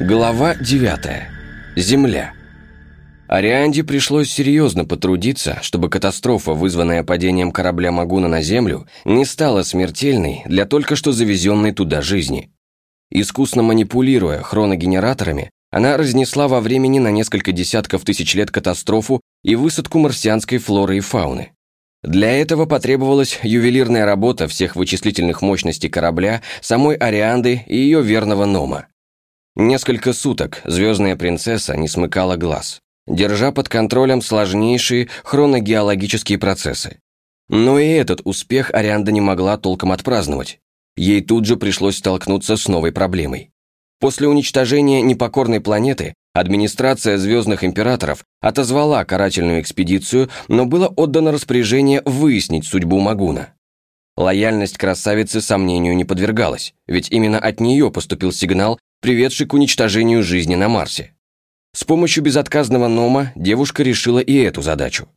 Глава 9. Земля. Арианде пришлось серьезно потрудиться, чтобы катастрофа, вызванная падением корабля Магуна на Землю, не стала смертельной для только что завезенной туда жизни. Искусно манипулируя хроногенераторами, она разнесла во времени на несколько десятков тысяч лет катастрофу и высадку марсианской флоры и фауны. Для этого потребовалась ювелирная работа всех вычислительных мощностей корабля, самой Арианды и ее верного Нома. Несколько суток звездная принцесса не смыкала глаз, держа под контролем сложнейшие хроногеологические процессы. Но и этот успех Арианда не могла толком отпраздновать. Ей тут же пришлось столкнуться с новой проблемой. После уничтожения непокорной планеты администрация Звездных Императоров отозвала карательную экспедицию, но было отдано распоряжение выяснить судьбу Магуна. Лояльность красавицы сомнению не подвергалась, ведь именно от нее поступил сигнал приведший к уничтожению жизни на Марсе. С помощью безотказного Нома девушка решила и эту задачу.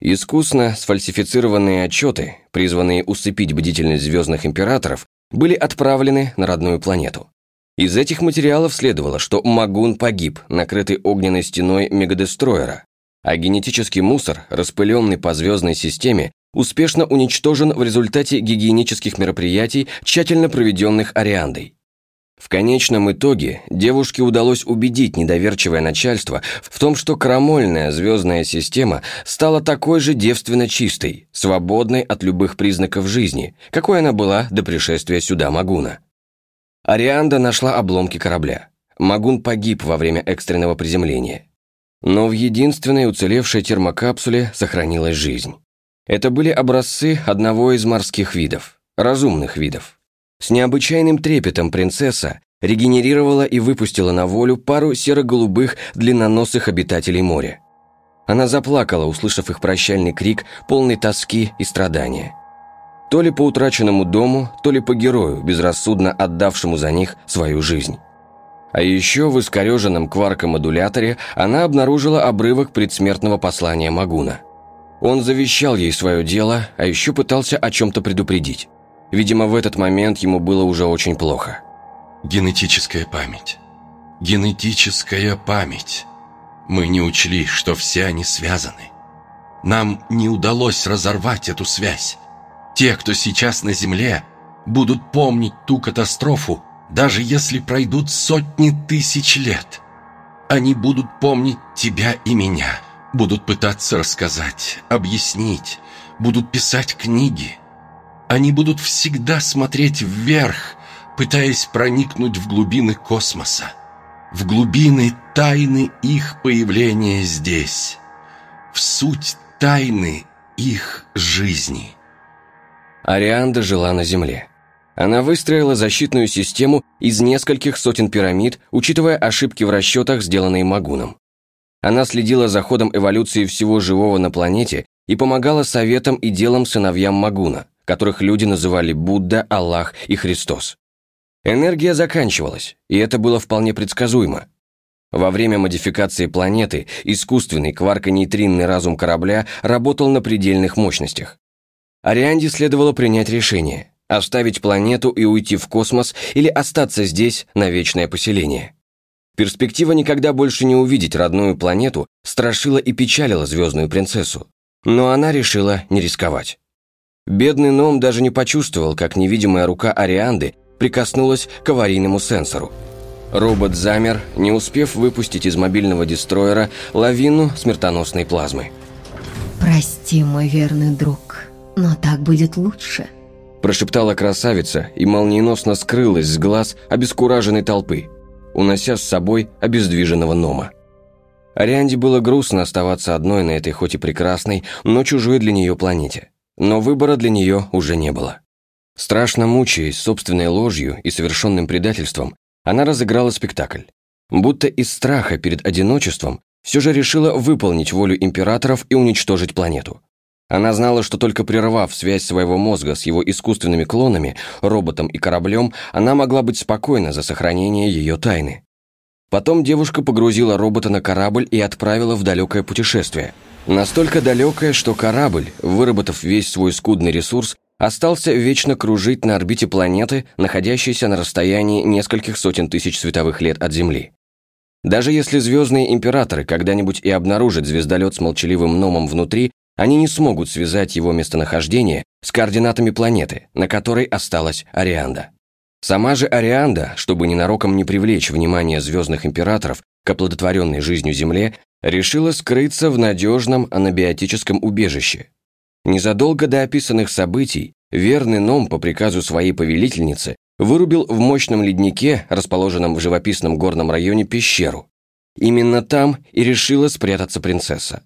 Искусно сфальсифицированные отчеты, призванные усыпить бдительность звездных императоров, были отправлены на родную планету. Из этих материалов следовало, что Магун погиб, накрытый огненной стеной мегадестроера, а генетический мусор, распыленный по звездной системе, успешно уничтожен в результате гигиенических мероприятий, тщательно проведенных Ариандой. В конечном итоге девушке удалось убедить недоверчивое начальство в том, что крамольная звездная система стала такой же девственно чистой, свободной от любых признаков жизни, какой она была до пришествия сюда Магуна. Арианда нашла обломки корабля. Магун погиб во время экстренного приземления. Но в единственной уцелевшей термокапсуле сохранилась жизнь. Это были образцы одного из морских видов, разумных видов. С необычайным трепетом принцесса регенерировала и выпустила на волю пару серо-голубых длинноносых обитателей моря. Она заплакала, услышав их прощальный крик, полный тоски и страдания. То ли по утраченному дому, то ли по герою, безрассудно отдавшему за них свою жизнь. А еще в искореженном кваркомодуляторе она обнаружила обрывок предсмертного послания Магуна. Он завещал ей свое дело, а еще пытался о чем-то предупредить. Видимо, в этот момент ему было уже очень плохо. Генетическая память. Генетическая память. Мы не учли, что все они связаны. Нам не удалось разорвать эту связь. Те, кто сейчас на Земле, будут помнить ту катастрофу, даже если пройдут сотни тысяч лет. Они будут помнить тебя и меня, будут пытаться рассказать, объяснить, будут писать книги, они будут всегда смотреть вверх, пытаясь проникнуть в глубины космоса, в глубины тайны их появления здесь, в суть тайны их жизни. Арианда жила на Земле. Она выстроила защитную систему из нескольких сотен пирамид, учитывая ошибки в расчетах, сделанные Магуном. Она следила за ходом эволюции всего живого на планете и помогала советам и делам сыновьям Магуна, которых люди называли Будда, Аллах и Христос. Энергия заканчивалась, и это было вполне предсказуемо. Во время модификации планеты искусственный кварконейтринный разум корабля работал на предельных мощностях. Арианде следовало принять решение – оставить планету и уйти в космос или остаться здесь на вечное поселение. Перспектива никогда больше не увидеть родную планету страшила и печалила звездную принцессу. Но она решила не рисковать. Бедный Ном даже не почувствовал, как невидимая рука Арианды прикоснулась к аварийному сенсору. Робот замер, не успев выпустить из мобильного дестроера лавину смертоносной плазмы. «Прости, мой верный друг, но так будет лучше», прошептала красавица и молниеносно скрылась с глаз обескураженной толпы, унося с собой обездвиженного Нома. Арианде было грустно оставаться одной на этой хоть и прекрасной, но чужой для нее планете. Но выбора для нее уже не было. Страшно мучаясь собственной ложью и совершенным предательством, она разыграла спектакль. Будто из страха перед одиночеством все же решила выполнить волю императоров и уничтожить планету. Она знала, что только прервав связь своего мозга с его искусственными клонами, роботом и кораблем, она могла быть спокойна за сохранение ее тайны. Потом девушка погрузила робота на корабль и отправила в далекое путешествие – Настолько далекое, что корабль, выработав весь свой скудный ресурс, остался вечно кружить на орбите планеты, находящейся на расстоянии нескольких сотен тысяч световых лет от Земли. Даже если звездные императоры когда-нибудь и обнаружат звездолет с молчаливым номом внутри, они не смогут связать его местонахождение с координатами планеты, на которой осталась Арианда. Сама же Арианда, чтобы ненароком не привлечь внимание звездных императоров к оплодотворенной жизнью Земле, решила скрыться в надежном анабиотическом убежище. Незадолго до описанных событий верный Ном по приказу своей повелительницы вырубил в мощном леднике, расположенном в живописном горном районе, пещеру. Именно там и решила спрятаться принцесса.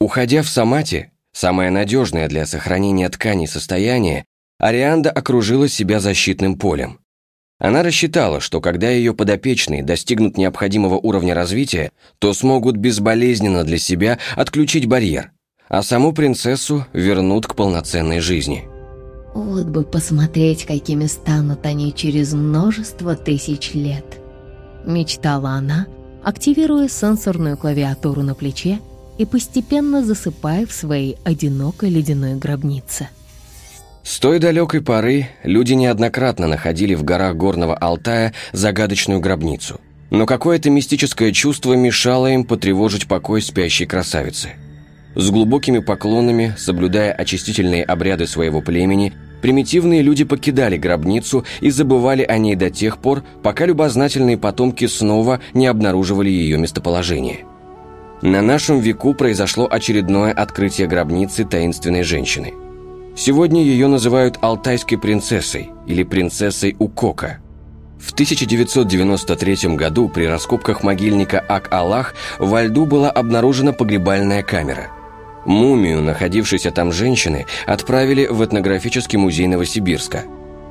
Уходя в Самати, самое надежное для сохранения тканей состояние, Арианда окружила себя защитным полем. Она рассчитала, что когда ее подопечные достигнут необходимого уровня развития, то смогут безболезненно для себя отключить барьер, а саму принцессу вернут к полноценной жизни. Вот бы посмотреть, какими станут они через множество тысяч лет. Мечтала она, активируя сенсорную клавиатуру на плече и постепенно засыпая в своей одинокой ледяной гробнице. С той далекой поры люди неоднократно находили в горах Горного Алтая загадочную гробницу. Но какое-то мистическое чувство мешало им потревожить покой спящей красавицы. С глубокими поклонами, соблюдая очистительные обряды своего племени, примитивные люди покидали гробницу и забывали о ней до тех пор, пока любознательные потомки снова не обнаруживали ее местоположение. На нашем веку произошло очередное открытие гробницы таинственной женщины – Сегодня ее называют «Алтайской принцессой» или «принцессой Укока». В 1993 году при раскопках могильника Ак-Аллах во льду была обнаружена погребальная камера. Мумию, находившейся там женщины, отправили в этнографический музей Новосибирска.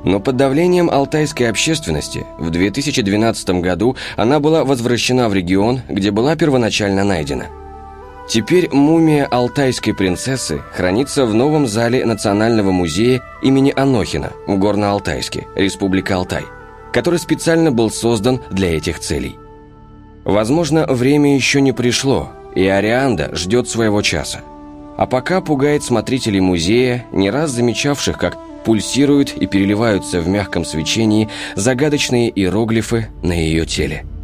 Но под давлением алтайской общественности в 2012 году она была возвращена в регион, где была первоначально найдена – Теперь мумия алтайской принцессы хранится в новом зале Национального музея имени Анохина в Горно-Алтайске, Республика Алтай, который специально был создан для этих целей. Возможно, время еще не пришло, и Арианда ждет своего часа. А пока пугает смотрителей музея, не раз замечавших, как пульсируют и переливаются в мягком свечении загадочные иероглифы на ее теле –